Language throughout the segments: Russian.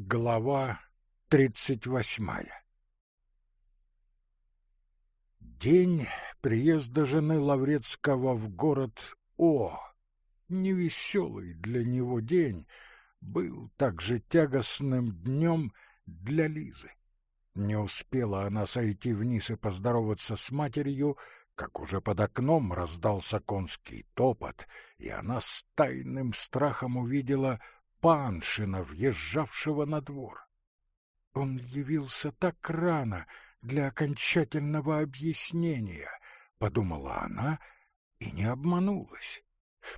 Глава тридцать восьмая День приезда жены Лаврецкого в город О, невеселый для него день, был также тягостным днем для Лизы. Не успела она сойти вниз и поздороваться с матерью, как уже под окном раздался конский топот, и она с тайным страхом увидела Паншина, въезжавшего на двор. Он явился так рано для окончательного объяснения, подумала она и не обманулась.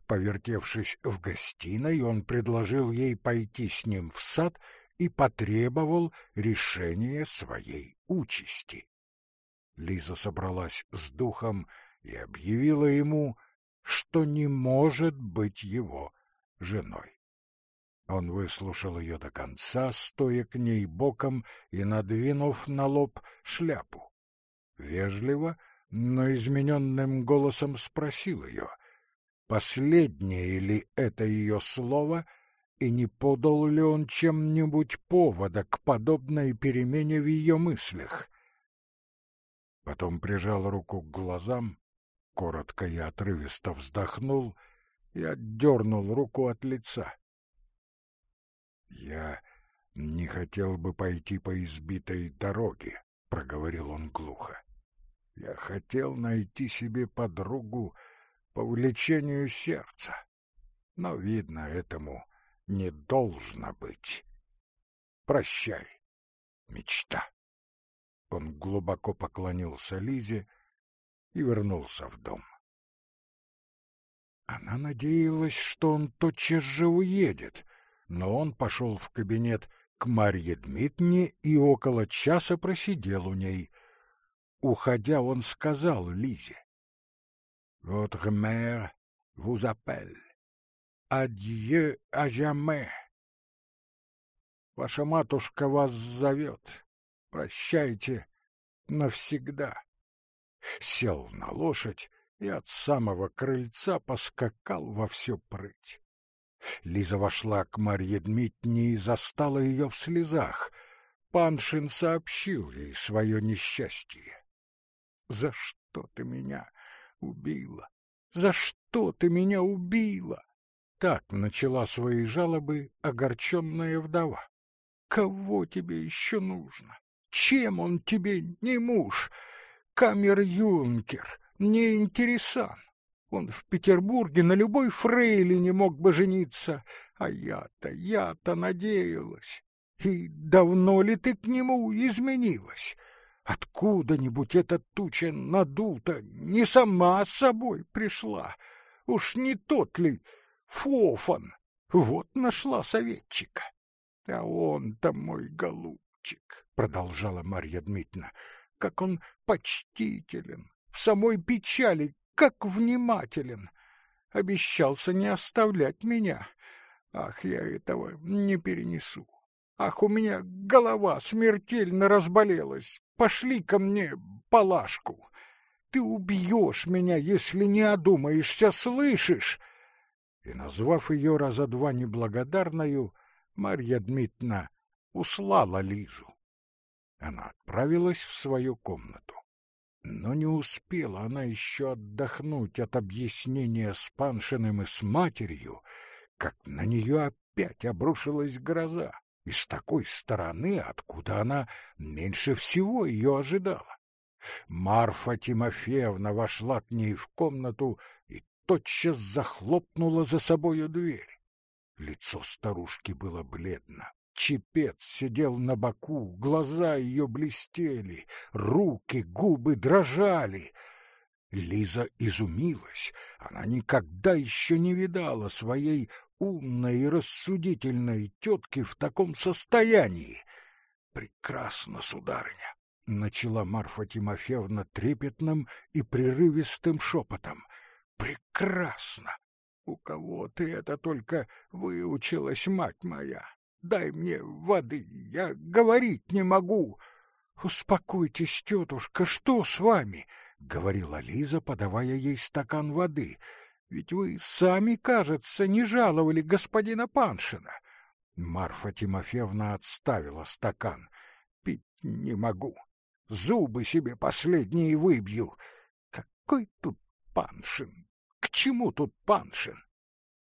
Повертевшись в гостиной, он предложил ей пойти с ним в сад и потребовал решения своей участи. Лиза собралась с духом и объявила ему, что не может быть его женой. Он выслушал ее до конца, стоя к ней боком и надвинув на лоб шляпу. Вежливо, но измененным голосом спросил ее, последнее ли это ее слово, и не подал ли он чем-нибудь повода к подобной перемене в ее мыслях. Потом прижал руку к глазам, коротко и отрывисто вздохнул и отдернул руку от лица. Я не хотел бы пойти по избитой дороге, проговорил он глухо. Я хотел найти себе подругу по влечению сердца, но видно этому не должно быть. Прощай, мечта. Он глубоко поклонился Лизе и вернулся в дом. Она надеялась, что он тотчас же уедет, но он пошел в кабинет к Марье Дмитриевне и около часа просидел у ней. Уходя, он сказал Лизе. — Votre mère vous appelle. Adieu à jamais. Ваша матушка вас зовет. Прощайте навсегда. Сел на лошадь и от самого крыльца поскакал во все прыть. Лиза вошла к Марье Дмитриевне и застала ее в слезах. Паншин сообщил ей свое несчастье. — За что ты меня убила? За что ты меня убила? Так начала свои жалобы огорченная вдова. Кого тебе еще нужно? Чем он тебе не муж? Камер-юнкер, не интересан. Он в Петербурге на любой фрейли не мог бы жениться, а я-то, я-то надеялась. И давно ли ты к нему изменилась? Откуда-нибудь эта туча надута не сама с собой пришла? Уж не тот ли Фофан? Вот нашла советчика. А он-то мой голубчик, продолжала Марья Дмитриевна, как он почтителен, в самой печали как внимателен. Обещался не оставлять меня. Ах, я этого не перенесу. Ах, у меня голова смертельно разболелась. Пошли ко мне палашку. Ты убьешь меня, если не одумаешься, слышишь? И, назвав ее раза два неблагодарною, Марья Дмитриевна услала Лизу. Она отправилась в свою комнату. Но не успела она еще отдохнуть от объяснения с Паншиным и с матерью, как на нее опять обрушилась гроза, и с такой стороны, откуда она меньше всего ее ожидала. Марфа Тимофеевна вошла к ней в комнату и тотчас захлопнула за собою дверь. Лицо старушки было бледно. Чепец сидел на боку, глаза ее блестели, руки, губы дрожали. Лиза изумилась. Она никогда еще не видала своей умной и рассудительной тетки в таком состоянии. «Прекрасно, сударыня!» — начала Марфа Тимофеевна трепетным и прерывистым шепотом. «Прекрасно! У кого ты это только выучилась, мать моя? Дай мне воды, я говорить не могу. Успокойтесь, тетушка, что с вами? говорила Лиза, подавая ей стакан воды. Ведь вы сами, кажется, не жаловали господина Паншина. Марфа Тимофеевна отставила стакан. Пить не могу. Зубы себе последние выбью. Какой тут Паншин? К чему тут Паншин?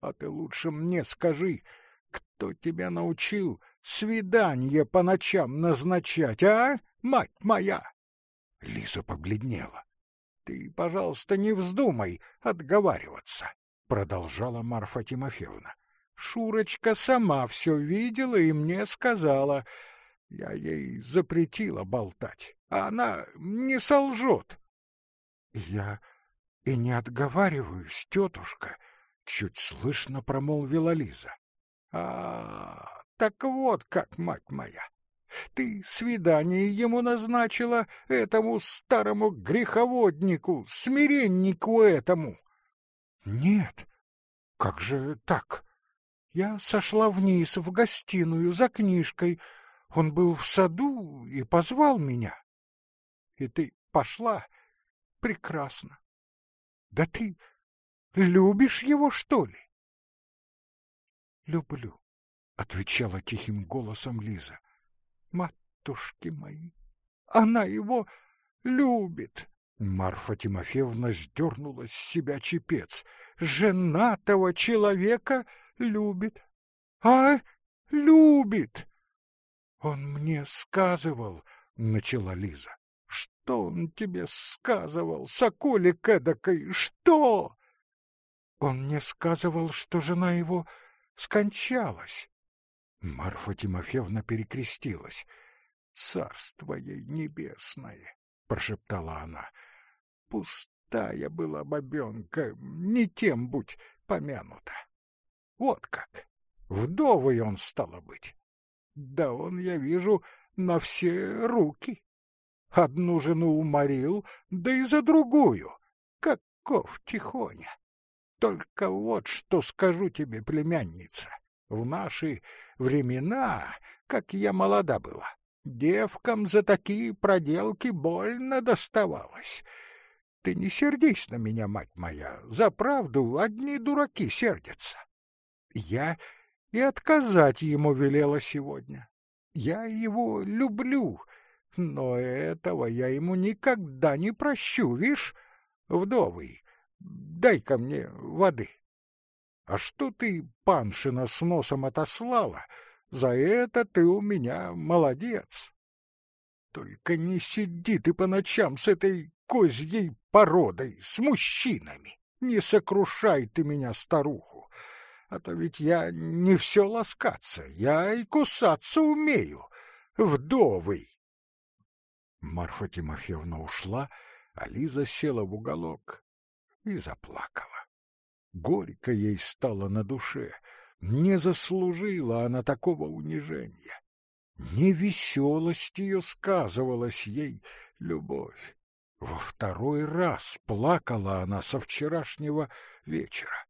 А ты лучше мне скажи, кто тебя научил свидание по ночам назначать, а, мать моя? Лиза побледнела. Ты, пожалуйста, не вздумай отговариваться, продолжала Марфа Тимофеевна. Шурочка сама все видела и мне сказала. Я ей запретила болтать, а она не солжет. Я и не отговариваюсь, тетушка, чуть слышно промолвила Лиза. А, так вот как, мать моя. Ты свидание ему назначила, этому старому греховоднику, смиреннику этому. Нет, как же так? Я сошла вниз в гостиную за книжкой. Он был в саду и позвал меня. И ты пошла? Прекрасно. Да ты любишь его, что ли? Люблю, отвечала тихим голосом Лиза. Матушки мои, она его любит. Марфа Тимофеевна сдернула с себя чепец. Женатого человека любит. А, любит. Он мне сказывал, начала Лиза. Что он тебе сказывал, соколик эдакой, что? Он мне сказывал, что жена его скончалась. Марфа Тимофеевна перекрестилась. «Царство ей небесное!» — прошептала она. «Пустая была бабенка, не тем будь помянута. Вот как! Вдовый он, стало быть. Да он, я вижу, на все руки. Одну жену уморил, да и за другую. Каков тихоня! Только вот что скажу тебе, племянница. В наши времена, как я молода была, девкам за такие проделки больно доставалось. Ты не сердись на меня, мать моя, за правду одни дураки сердятся. Я и отказать ему велела сегодня. Я его люблю, но этого я ему никогда не прощу, вишь, вдовый. Дай-ка мне воды. А что ты паншина с носом отослала? За это ты у меня молодец. Только не сиди ты по ночам с этой козьей породой, с мужчинами. Не сокрушай ты меня, старуху. А то ведь я не все ласкаться, я и кусаться умею. Вдовый. Марфа Тимофеевна ушла, а Лиза села в уголок и заплакала. Горько ей стало на душе. Не заслужила она такого унижения. Не веселость ее сказывалась ей любовь. Во второй раз плакала она со вчерашнего вечера.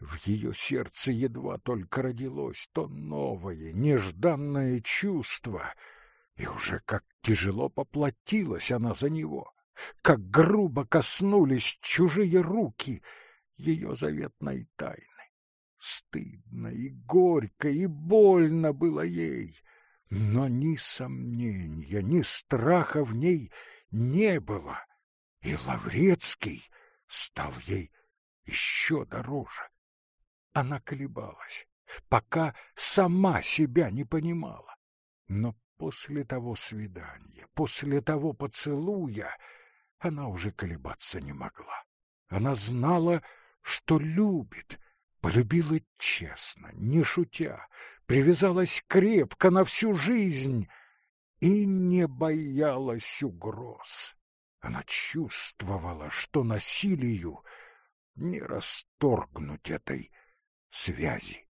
В ее сердце едва только родилось то новое, нежданное чувство, и уже как тяжело поплатилась она за него, как грубо коснулись чужие руки — ее заветной тайны. Стыдно и горько и больно было ей, но ни сомнения, ни страха в ней не было, и Лаврецкий стал ей еще дороже. Она колебалась, пока сама себя не понимала, но после того свидания, после того поцелуя она уже колебаться не могла. Она знала, что любит, полюбила честно, не шутя, привязалась крепко на всю жизнь и не боялась угроз. Она чувствовала, что насилию не расторгнуть этой связи.